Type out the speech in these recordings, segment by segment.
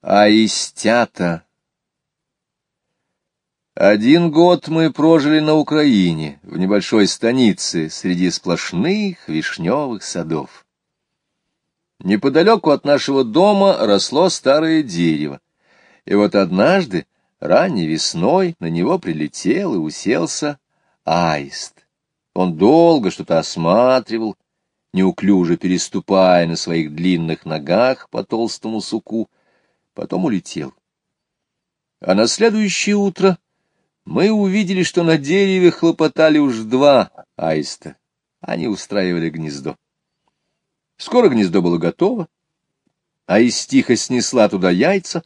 Аистята. Один год мы прожили на Украине, в небольшой станице, среди сплошных вишневых садов. Неподалеку от нашего дома росло старое дерево, и вот однажды, ранней весной, на него прилетел и уселся аист. Он долго что-то осматривал, неуклюже переступая на своих длинных ногах по толстому суку, потом улетел. А на следующее утро мы увидели, что на дереве хлопотали уж два аиста. Они устраивали гнездо. Скоро гнездо было готово, а истиха снесла туда яйца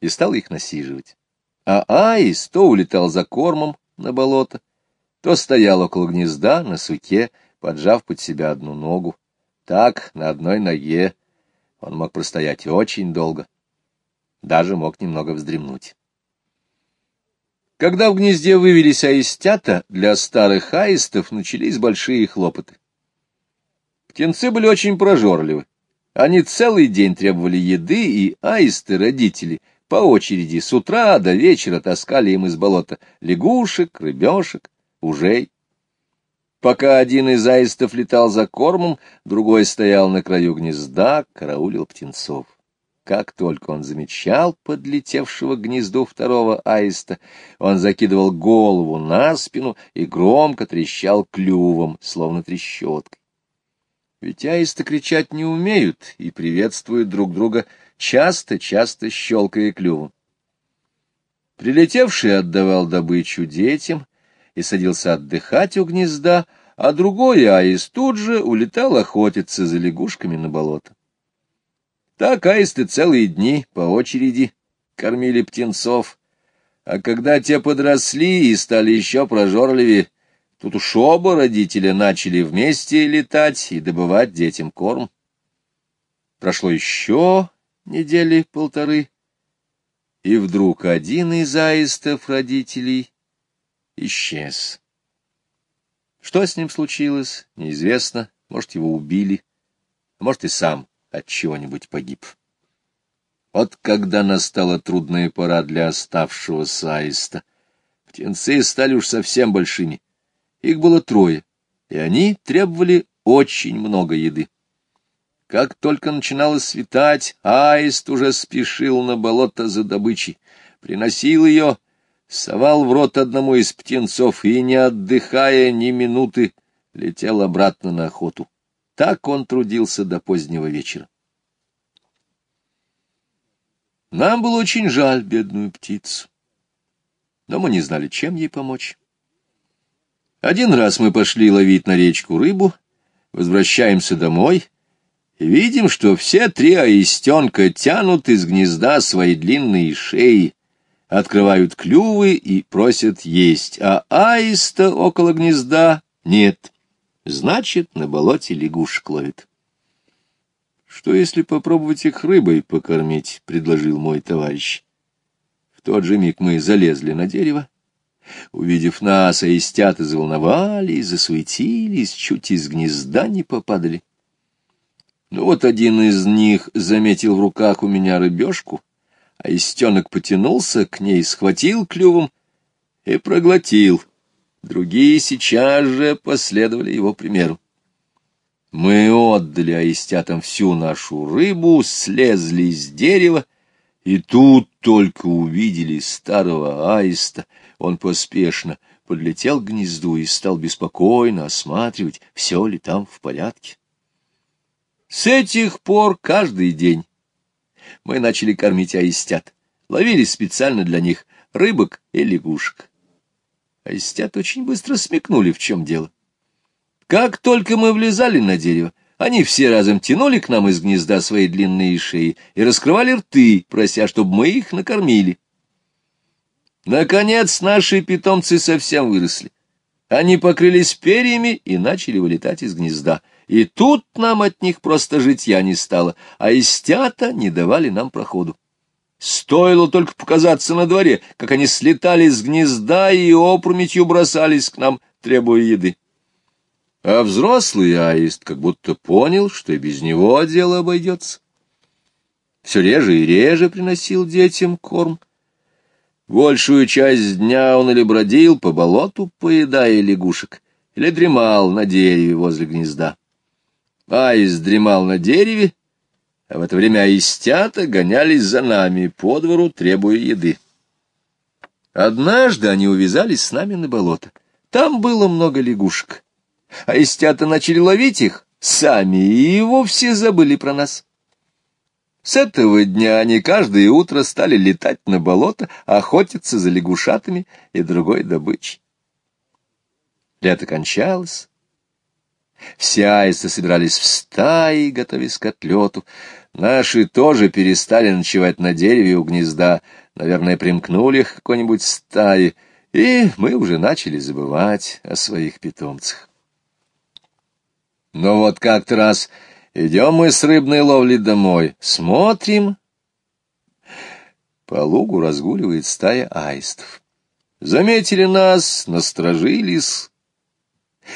и стала их насиживать. А аист то улетал за кормом на болото, то стоял около гнезда на суке, поджав под себя одну ногу. Так, на одной ноге он мог простоять очень долго даже мог немного вздремнуть. Когда в гнезде вывелись аистята, для старых аистов начались большие хлопоты. Птенцы были очень прожорливы. Они целый день требовали еды, и аисты-родители по очереди с утра до вечера таскали им из болота лягушек, рыбешек, ужей. Пока один из аистов летал за кормом, другой стоял на краю гнезда, караулил птенцов. Как только он замечал подлетевшего к гнезду второго аиста, он закидывал голову на спину и громко трещал клювом, словно трещоткой. Ведь аисты кричать не умеют и приветствуют друг друга, часто-часто щелкая клювом. Прилетевший отдавал добычу детям и садился отдыхать у гнезда, а другой аист тут же улетал охотиться за лягушками на болото. Так аисты целые дни по очереди кормили птенцов, а когда те подросли и стали еще прожорливее, тут уж оба родителя начали вместе летать и добывать детям корм. Прошло еще недели полторы, и вдруг один из аистов родителей исчез. Что с ним случилось, неизвестно, может, его убили, а может, и сам от чего-нибудь погиб. Вот когда настала трудная пора для оставшегося аиста, птенцы стали уж совсем большими. Их было трое, и они требовали очень много еды. Как только начинало светать, аист уже спешил на болото за добычей, приносил ее, совал в рот одному из птенцов и, не отдыхая ни минуты, летел обратно на охоту. Так он трудился до позднего вечера. Нам было очень жаль бедную птицу, но мы не знали, чем ей помочь. Один раз мы пошли ловить на речку рыбу, возвращаемся домой и видим, что все три аистенка тянут из гнезда свои длинные шеи, открывают клювы и просят есть, а аиста около гнезда нет. Значит, на болоте лягушек ловит. Что, если попробовать их рыбой покормить, — предложил мой товарищ. В тот же миг мы залезли на дерево. Увидев нас, аистята заволновались, засуетились, чуть из гнезда не попадали. Ну вот один из них заметил в руках у меня рыбешку, а истенок потянулся к ней, схватил клювом и проглотил — Другие сейчас же последовали его примеру. Мы отдали аистятам всю нашу рыбу, слезли с дерева, и тут только увидели старого аиста. Он поспешно подлетел к гнезду и стал беспокойно осматривать, все ли там в порядке. С этих пор каждый день мы начали кормить аистят, ловили специально для них рыбок и лягушек. Аистят очень быстро смекнули, в чем дело. Как только мы влезали на дерево, они все разом тянули к нам из гнезда свои длинные шеи и раскрывали рты, прося, чтобы мы их накормили. Наконец наши питомцы совсем выросли. Они покрылись перьями и начали вылетать из гнезда. И тут нам от них просто житья не стало, а истята не давали нам проходу. Стоило только показаться на дворе, как они слетали с гнезда и опрометью бросались к нам, требуя еды. А взрослый аист как будто понял, что и без него дело обойдется. все реже и реже приносил детям корм. Большую часть дня он или бродил по болоту, поедая лягушек, или дремал на дереве возле гнезда. Аист дремал на дереве, а в это время аистята гонялись за нами по двору, требуя еды. Однажды они увязались с нами на болото. Там было много лягушек. Аистята начали ловить их сами и вовсе забыли про нас. С этого дня они каждое утро стали летать на болото, охотиться за лягушатами и другой добычей. Лето кончалось. Все аисты собирались в стаи, готовясь к отлету. Наши тоже перестали ночевать на дереве у гнезда, наверное, примкнули к какой-нибудь стае, и мы уже начали забывать о своих питомцах. Но вот как-то раз идем мы с рыбной ловли домой, смотрим, по лугу разгуливает стая аистов. Заметили нас, насторожились.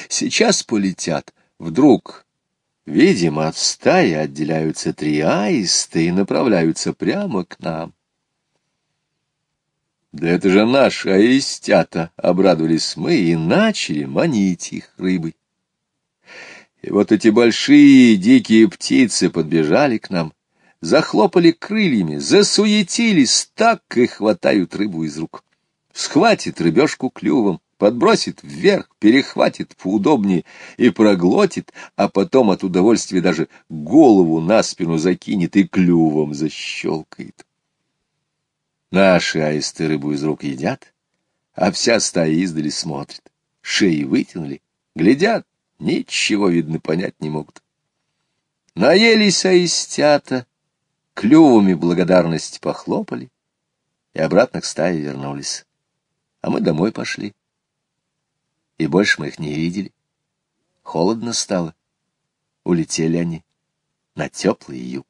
Сейчас полетят. Вдруг, видимо, от стаи отделяются три аиста и направляются прямо к нам. Да это же наши аистята, обрадовались мы и начали манить их рыбой. И вот эти большие дикие птицы подбежали к нам, захлопали крыльями, засуетились, так и хватают рыбу из рук. Схватит рыбешку клювом, подбросит вверх, перехватит поудобнее и проглотит, а потом от удовольствия даже голову на спину закинет и клювом защелкает. Наши аисты рыбу из рук едят, а вся стая издали смотрит, шеи вытянули, глядят, Ничего, видно, понять не могут. Наелись аистята, клювами благодарность похлопали и обратно к стае вернулись. А мы домой пошли. И больше мы их не видели. Холодно стало. Улетели они на теплый юг.